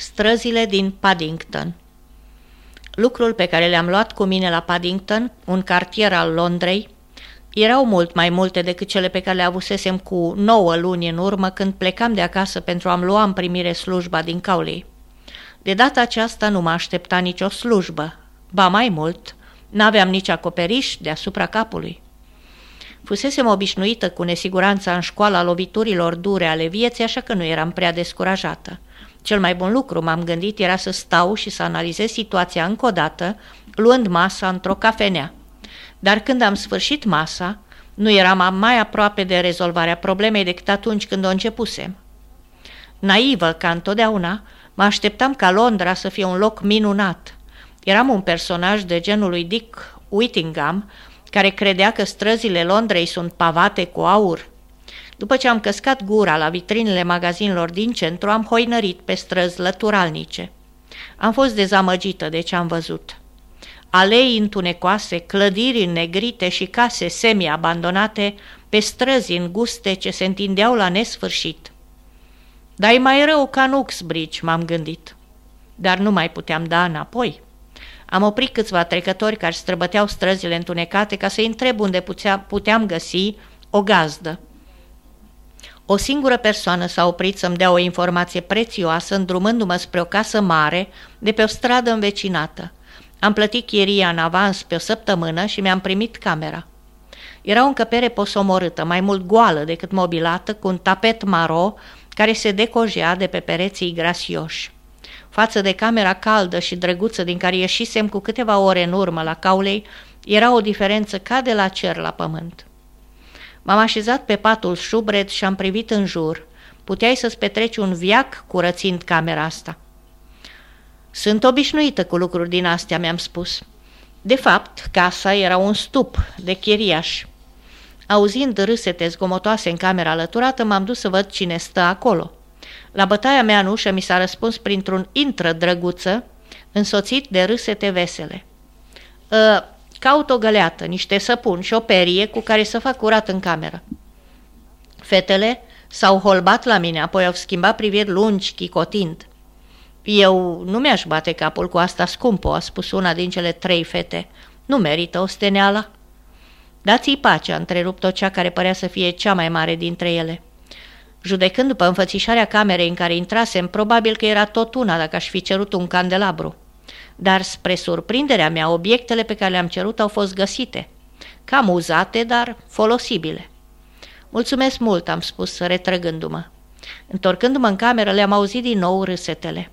Străzile din Paddington Lucrul pe care le-am luat cu mine la Paddington, un cartier al Londrei, erau mult mai multe decât cele pe care le avusesem cu nouă luni în urmă când plecam de acasă pentru a-mi lua în primire slujba din Cowley. De data aceasta nu mă aștepta nicio slujbă, ba mai mult, n-aveam nici acoperiș deasupra capului. Fusesem obișnuită cu nesiguranța în școala loviturilor dure ale vieții, așa că nu eram prea descurajată. Cel mai bun lucru, m-am gândit, era să stau și să analizez situația încă o dată, luând masa într-o cafenea. Dar când am sfârșit masa, nu eram mai aproape de rezolvarea problemei decât atunci când o începusem. Naivă ca întotdeauna, mă așteptam ca Londra să fie un loc minunat. Eram un personaj de genul lui Dick Whittingham, care credea că străzile Londrei sunt pavate cu aur. După ce am căscat gura la vitrinele magazinelor din centru, am hoinărit pe străzi lăturalnice. Am fost dezamăgită de ce am văzut. Alei întunecoase, clădiri negrite și case semi-abandonate pe străzi înguste ce se întindeau la nesfârșit. Dar e mai rău ca în Uxbridge, m-am gândit. Dar nu mai puteam da înapoi. Am oprit câțiva trecători care străbăteau străzile întunecate ca să-i întreb unde puteam găsi o gazdă. O singură persoană s-a oprit să-mi dea o informație prețioasă, îndrumându-mă spre o casă mare de pe o stradă învecinată. Am plătit chiria în avans pe o săptămână și mi-am primit camera. Era o încăpere posomorâtă, mai mult goală decât mobilată, cu un tapet maro care se decojea de pe pereții grasioși. Față de camera caldă și drăguță din care ieșisem cu câteva ore în urmă la Caulei, era o diferență ca de la cer la pământ. M-am așezat pe patul șubred și am privit în jur. Puteai să-ți petreci un viac curățind camera asta. Sunt obișnuită cu lucruri din astea, mi-am spus. De fapt, casa era un stup de chiriaș. Auzind râsete zgomotoase în camera alăturată, m-am dus să văd cine stă acolo. La bătaia mea în ușă mi s-a răspuns printr-un intră drăguță, însoțit de râsete vesele. Ă, caut o găleată, niște săpuni și o perie cu care să fac curat în cameră. Fetele s-au holbat la mine, apoi au schimbat priviri lungi, chicotind. Eu nu mi-aș bate capul cu asta scumpă, a spus una din cele trei fete. Nu merită o steneală. Dați-i pace, a întrerupt-o cea care părea să fie cea mai mare dintre ele. Judecând după înfățișarea camerei în care intrasem, probabil că era tot una dacă aș fi cerut un candelabru. Dar, spre surprinderea mea, obiectele pe care le-am cerut au fost găsite. Cam uzate, dar folosibile. Mulțumesc mult, am spus, retrăgându-mă. Întorcându-mă în cameră, le-am auzit din nou râsetele.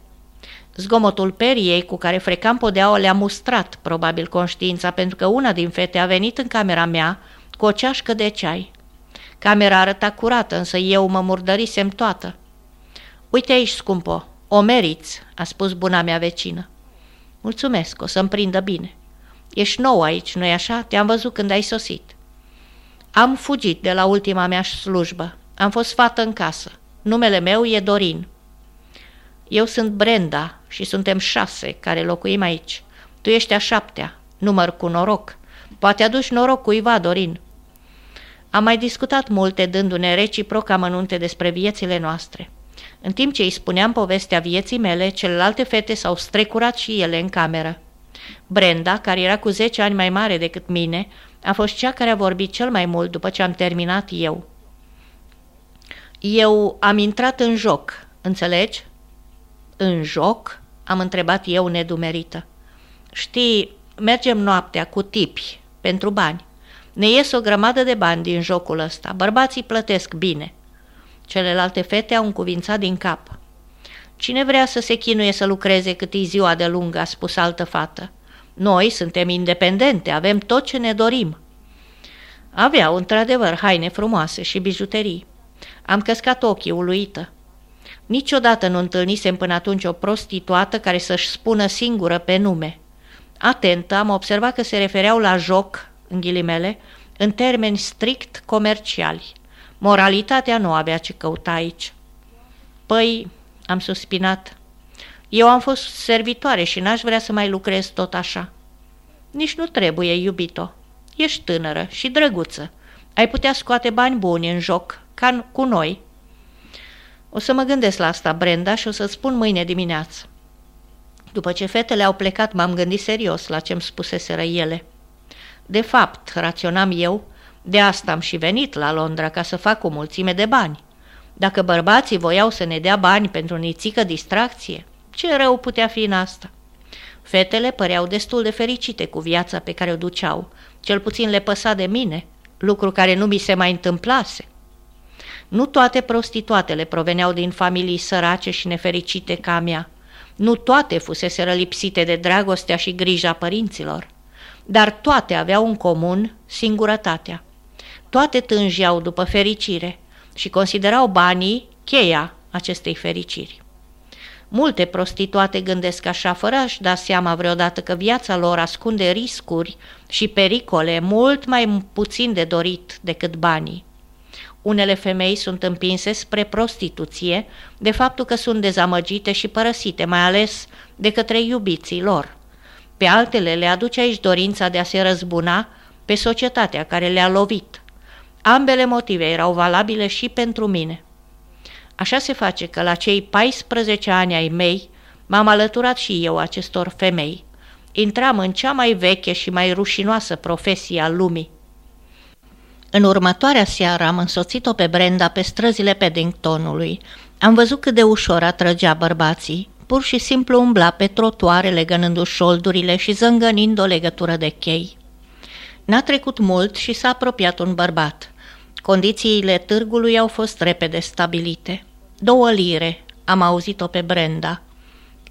Zgomotul periei cu care frecam podeaua le-a mustrat, probabil, conștiința, pentru că una din fete a venit în camera mea cu o ceașcă de ceai. Camera arăta curată, însă eu mă murdărisem toată. Uite aici, scumpo, o meriți, a spus buna mea vecină. Mulțumesc, o să-mi prindă bine. Ești nou aici, nu-i așa? Te-am văzut când ai sosit. Am fugit de la ultima mea slujbă. Am fost fată în casă. Numele meu e Dorin. Eu sunt Brenda și suntem șase care locuim aici. Tu ești a șaptea, număr cu noroc. Poate aduci noroc cuiva, Dorin. Am mai discutat multe dându-ne reciproc amănunte despre viețile noastre. În timp ce îi spuneam povestea vieții mele, celelalte fete s-au strecurat și ele în cameră. Brenda, care era cu 10 ani mai mare decât mine, a fost cea care a vorbit cel mai mult după ce am terminat eu. Eu am intrat în joc, înțelegi? În joc? Am întrebat eu nedumerită. Știi, mergem noaptea cu tipi, pentru bani. Ne ies o grămadă de bani din jocul ăsta. Bărbații plătesc bine. Celelalte fete au încuvințat din cap. Cine vrea să se chinuie să lucreze cât e ziua de lungă, a spus altă fată. Noi suntem independente, avem tot ce ne dorim. Aveau, într-adevăr, haine frumoase și bijuterii. Am căscat ochii uluită. Niciodată nu întâlnisem până atunci o prostituată care să-și spună singură pe nume. Atentă, am observat că se refereau la joc, în ghilimele, în termeni strict comerciali. Moralitatea nu avea ce căuta aici. Păi, am suspinat, eu am fost servitoare și n-aș vrea să mai lucrez tot așa. Nici nu trebuie, iubito. Ești tânără și drăguță. Ai putea scoate bani buni în joc, ca cu noi. O să mă gândesc la asta, Brenda, și o să spun mâine dimineață. După ce fetele au plecat, m-am gândit serios la ce-mi spuseseră ele. De fapt, raționam eu, de asta am și venit la Londra ca să fac o mulțime de bani. Dacă bărbații voiau să ne dea bani pentru o nițică distracție, ce rău putea fi în asta? Fetele păreau destul de fericite cu viața pe care o duceau, cel puțin le păsa de mine, lucru care nu mi se mai întâmplase. Nu toate prostituatele proveneau din familii sărace și nefericite ca a mea. Nu toate fusese lipsite de dragostea și grija părinților, dar toate aveau în comun singurătatea. Toate tângeau după fericire și considerau banii cheia acestei fericiri. Multe prostituate gândesc așa, fără a-și da seama vreodată că viața lor ascunde riscuri și pericole mult mai puțin de dorit decât banii. Unele femei sunt împinse spre prostituție de faptul că sunt dezamăgite și părăsite, mai ales de către iubiții lor. Pe altele le aduce aici dorința de a se răzbuna pe societatea care le-a lovit. Ambele motive erau valabile și pentru mine. Așa se face că la cei 14 ani ai mei m-am alăturat și eu acestor femei. Intram în cea mai veche și mai rușinoasă profesie a lumii. În următoarea seară am însoțit-o pe Brenda pe străzile Paddingtonului. Am văzut cât de ușor atrăgea bărbații, pur și simplu umbla pe trotuare legănându-și șoldurile și zângănind o legătură de chei. N-a trecut mult și s-a apropiat un bărbat. Condițiile târgului au fost repede stabilite. Două lire, am auzit-o pe Brenda.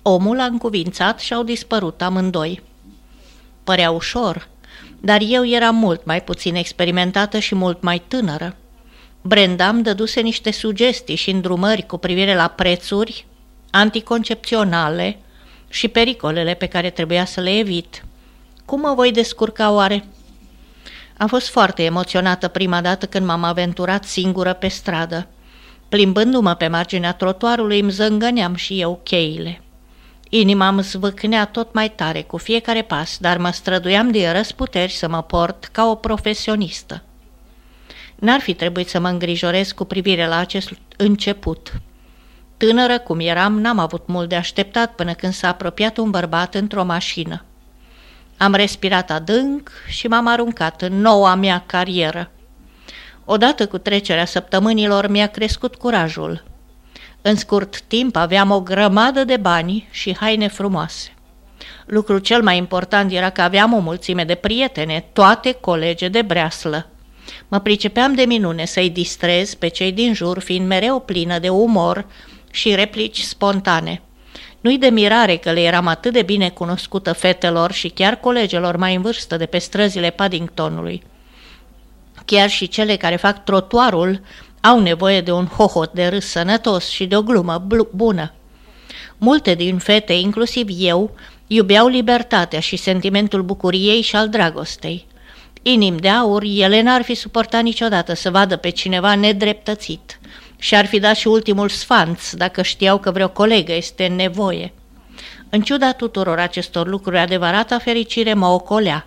Omul a încuvințat și au dispărut amândoi. Părea ușor, dar eu eram mult mai puțin experimentată și mult mai tânără. Brenda îmi dăduse niște sugestii și îndrumări cu privire la prețuri anticoncepționale și pericolele pe care trebuia să le evit. Cum mă voi descurca oare? Am fost foarte emoționată prima dată când m-am aventurat singură pe stradă. Plimbându-mă pe marginea trotuarului, îmi zângăneam și eu cheile. Inima îmi zvâcnea tot mai tare cu fiecare pas, dar mă străduiam de răsputeri să mă port ca o profesionistă. N-ar fi trebuit să mă îngrijorez cu privire la acest început. Tânără cum eram, n-am avut mult de așteptat până când s-a apropiat un bărbat într-o mașină. Am respirat adânc și m-am aruncat în noua mea carieră. Odată cu trecerea săptămânilor mi-a crescut curajul. În scurt timp aveam o grămadă de bani și haine frumoase. Lucrul cel mai important era că aveam o mulțime de prietene, toate colege de breaslă. Mă pricepeam de minune să-i distrez pe cei din jur, fiind mereu plină de umor și replici spontane. Nu-i de mirare că le eram atât de bine cunoscută fetelor și chiar colegelor mai în vârstă de pe străzile Paddingtonului. Chiar și cele care fac trotuarul au nevoie de un hohot de râs sănătos și de o glumă bună. Multe din fete, inclusiv eu, iubeau libertatea și sentimentul bucuriei și al dragostei. Inim de aur, ele n-ar fi suportat niciodată să vadă pe cineva nedreptățit și ar fi dat și ultimul sfanț dacă știau că vreo colegă este în nevoie. În ciuda tuturor acestor lucruri, adevărata fericire mă ocolea.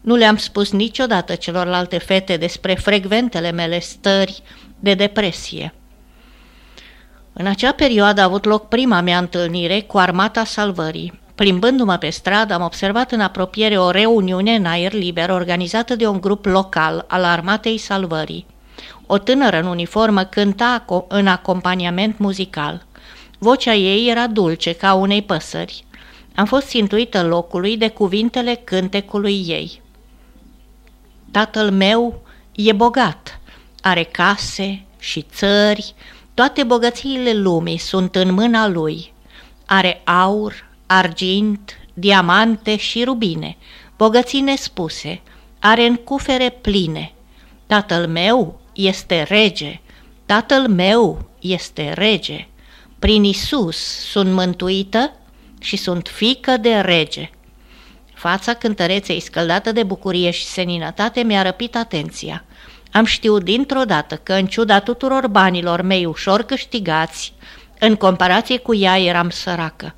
Nu le-am spus niciodată celorlalte fete despre frecventele mele stări de depresie. În acea perioadă a avut loc prima mea întâlnire cu armata salvării. Plimbându-mă pe stradă, am observat în apropiere o reuniune în aer liber organizată de un grup local al armatei salvării. O tânără în uniformă cânta în acompaniament muzical. Vocea ei era dulce ca unei păsări. Am fost țintuită locului de cuvintele cântecului ei. Tatăl meu e bogat, are case și țări, toate bogățiile lumii sunt în mâna lui. Are aur, argint, diamante și rubine, bogății nespuse, are în cufere pline. Tatăl meu este rege, tatăl meu este rege. Prin Isus sunt mântuită și sunt fică de rege. Fața cântăreței scăldată de bucurie și seninătate mi-a răpit atenția. Am știut dintr-o dată că, în ciuda tuturor banilor mei ușor câștigați, în comparație cu ea eram săracă.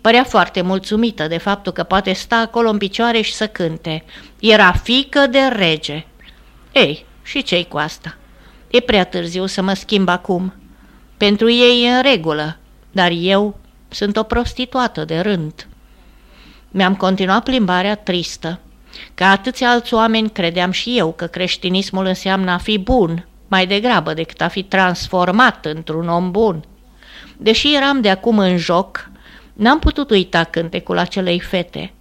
Părea foarte mulțumită de faptul că poate sta acolo în picioare și să cânte. Era fică de rege. Ei, și ce cu asta? E prea târziu să mă schimb acum. Pentru ei e în regulă, dar eu sunt o prostituată de rând. Mi-am continuat plimbarea tristă. Ca atâția alți oameni credeam și eu că creștinismul înseamnă a fi bun, mai degrabă decât a fi transformat într-un om bun. Deși eram de acum în joc, n-am putut uita cântecul acelei fete.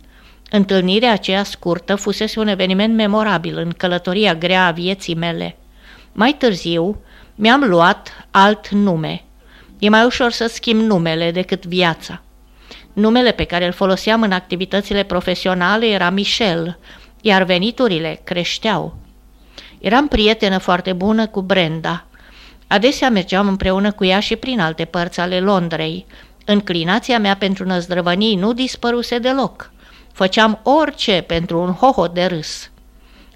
Întâlnirea aceea scurtă fusese un eveniment memorabil în călătoria grea a vieții mele. Mai târziu mi-am luat alt nume. E mai ușor să schimb numele decât viața. Numele pe care îl foloseam în activitățile profesionale era Michel, iar veniturile creșteau. Eram prietenă foarte bună cu Brenda. Adesea mergeam împreună cu ea și prin alte părți ale Londrei. Înclinația mea pentru năzdrăvănii nu dispăruse deloc. Făceam orice pentru un hohot de râs.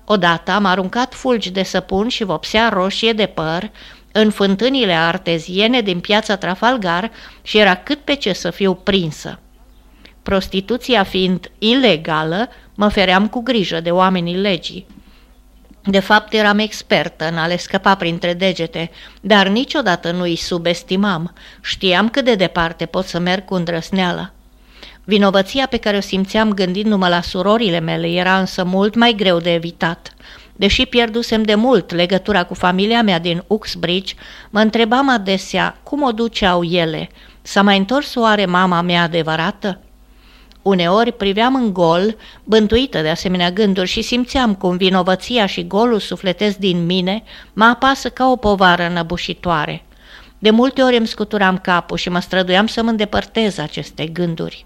Odată am aruncat fulgi de săpun și vopsea roșie de păr în fântânile arteziene din piața Trafalgar și era cât pe ce să fiu prinsă. Prostituția fiind ilegală, mă feream cu grijă de oamenii legii. De fapt, eram expertă în a le scăpa printre degete, dar niciodată nu îi subestimam. Știam cât de departe pot să merg cu îndrăsneală. Vinovăția pe care o simțeam gândindu-mă la surorile mele era însă mult mai greu de evitat. Deși pierdusem de mult legătura cu familia mea din Uxbridge, mă întrebam adesea cum o duceau ele. S-a mai întors oare mama mea adevărată? Uneori priveam în gol, bântuită de asemenea gânduri și simțeam cum vinovăția și golul sufletesc din mine mă apasă ca o povară înăbușitoare. De multe ori îmi scuturam capul și mă străduiam să mă îndepărtez aceste gânduri.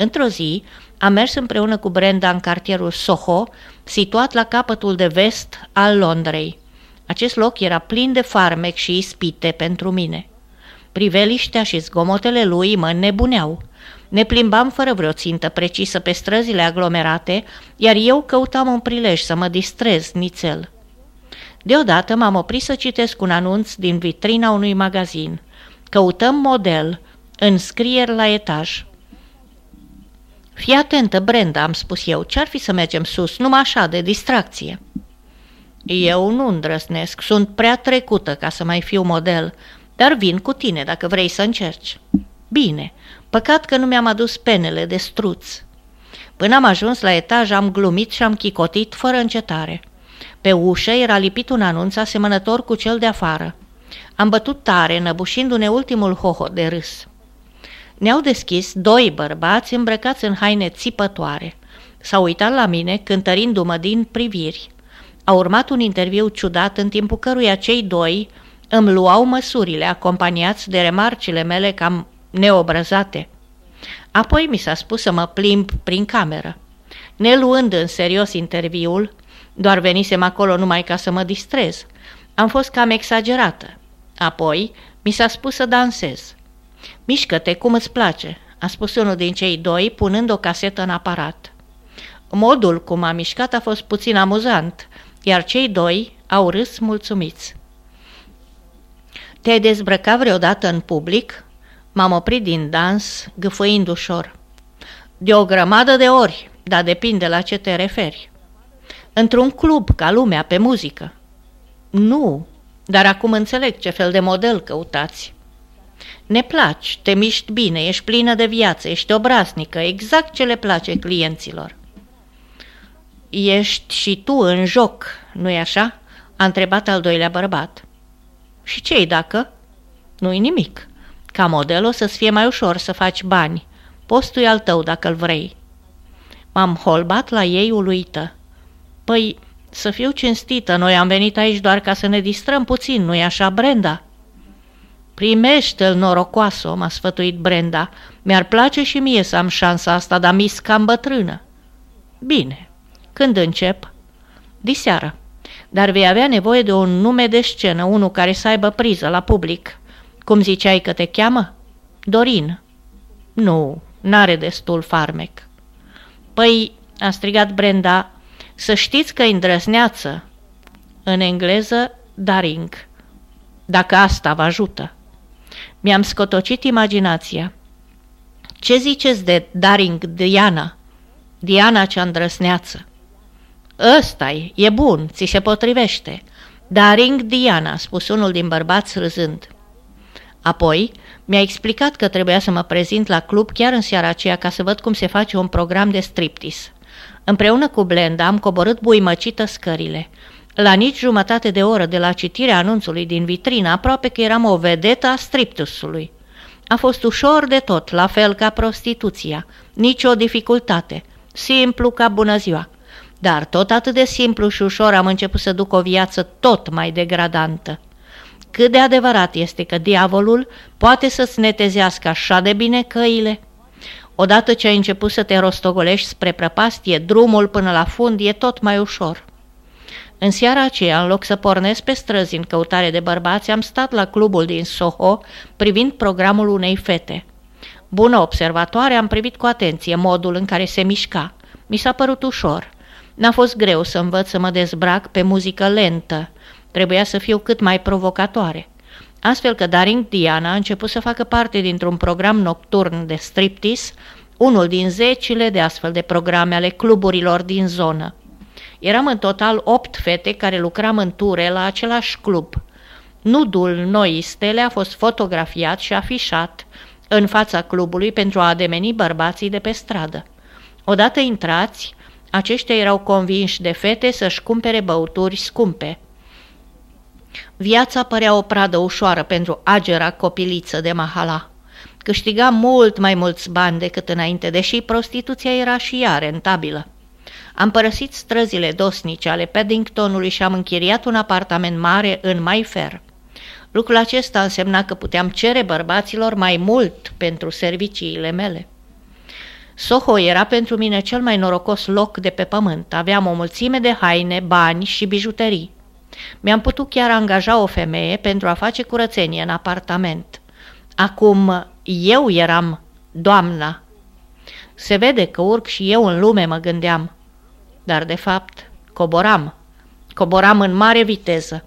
Într-o zi am mers împreună cu Brenda în cartierul Soho, situat la capătul de vest al Londrei. Acest loc era plin de farmec și ispite pentru mine. Priveliștea și zgomotele lui mă nebuneau. Ne plimbam fără vreo țintă precisă pe străzile aglomerate, iar eu căutam un prilej să mă distrez nițel. Deodată m-am oprit să citesc un anunț din vitrina unui magazin. Căutăm model, înscrieri la etaj. Fii atentă, Brenda, am spus eu, ce-ar fi să mergem sus, numai așa, de distracție? Eu nu îndrăsnesc, sunt prea trecută ca să mai fiu model, dar vin cu tine dacă vrei să încerci. Bine, păcat că nu mi-am adus penele de struț. Până am ajuns la etaj am glumit și am chicotit fără încetare. Pe ușă era lipit un anunț asemănător cu cel de afară. Am bătut tare, năbușindu-ne ultimul hoho de râs. Ne-au deschis doi bărbați îmbrăcați în haine țipătoare. S-au uitat la mine, cântărindu-mă din priviri. A urmat un interviu ciudat în timpul căruia cei doi îmi luau măsurile, acompaniați de remarcile mele cam neobrăzate. Apoi mi s-a spus să mă plimb prin cameră. Ne luând în serios interviul, doar venisem acolo numai ca să mă distrez. Am fost cam exagerată. Apoi mi s-a spus să dansez. Mișcă-te cum îți place, a spus unul din cei doi, punând o casetă în aparat. Modul cum a mișcat a fost puțin amuzant, iar cei doi au râs mulțumiți. Te-ai dezbrăcat vreodată în public?" M-am oprit din dans, gâfâind ușor. De o grămadă de ori, dar depinde la ce te referi. Într-un club, ca lumea, pe muzică. Nu, dar acum înțeleg ce fel de model căutați. Ne placi, te miști bine, ești plină de viață, ești obraznică, exact ce le place clienților. Ești și tu în joc, nu-i așa? A întrebat al doilea bărbat. Și ce dacă? Nu-i nimic. Ca model o să-ți fie mai ușor să faci bani. Postul e al tău dacă-l vrei. M-am holbat la ei uluită. Păi, să fiu cinstită, noi am venit aici doar ca să ne distrăm puțin, nu-i așa, Brenda?" Primește-l, norocoasă, m-a sfătuit Brenda. Mi-ar place și mie să am șansa asta, dar mi cam bătrână. Bine. Când încep? Diseară. Dar vei avea nevoie de un nume de scenă, unul care să aibă priză la public. Cum ziceai că te cheamă? Dorin. Nu, n-are destul farmec. Păi, a strigat Brenda, să știți că îndrăzneață. În engleză, daring. Dacă asta vă ajută. Mi-am scotocit imaginația. Ce ziceți de Daring Diana? Diana cea îndrăsneață. ăsta e, e bun, ți se potrivește. Daring Diana, spus unul din bărbați râzând. Apoi, mi-a explicat că trebuia să mă prezint la club chiar în seara aceea ca să văd cum se face un program de striptease. Împreună cu Blenda am coborât buimăcită scările. La nici jumătate de oră de la citirea anunțului din vitrină, aproape că eram o vedetă a striptusului. A fost ușor de tot, la fel ca prostituția. Nici o dificultate. Simplu ca bună ziua. Dar tot atât de simplu și ușor am început să duc o viață tot mai degradantă. Cât de adevărat este că diavolul poate să-ți netezească așa de bine căile? Odată ce ai început să te rostogolești spre prăpastie, drumul până la fund e tot mai ușor. În seara aceea, în loc să pornesc pe străzi în căutare de bărbați, am stat la clubul din Soho privind programul unei fete. Bună observatoare, am privit cu atenție modul în care se mișca. Mi s-a părut ușor. N-a fost greu să învăț să mă dezbrac pe muzică lentă. Trebuia să fiu cât mai provocatoare. Astfel că Daring Diana a început să facă parte dintr-un program nocturn de striptease, unul din zecile de astfel de programe ale cluburilor din zonă. Eram în total opt fete care lucram în ture la același club. Nudul noii stele a fost fotografiat și afișat în fața clubului pentru a ademeni bărbații de pe stradă. Odată intrați, aceștia erau convinși de fete să-și cumpere băuturi scumpe. Viața părea o pradă ușoară pentru agera copiliță de mahala. Câștiga mult mai mulți bani decât înainte, deși prostituția era și ea rentabilă. Am părăsit străzile dosnice ale Paddingtonului și am închiriat un apartament mare în Mayfair. Lucrul acesta însemna că puteam cere bărbaților mai mult pentru serviciile mele. Soho era pentru mine cel mai norocos loc de pe pământ. Aveam o mulțime de haine, bani și bijuterii. Mi-am putut chiar angaja o femeie pentru a face curățenie în apartament. Acum eu eram doamna. Se vede că urc și eu în lume, mă gândeam dar de fapt coboram. Coboram în mare viteză.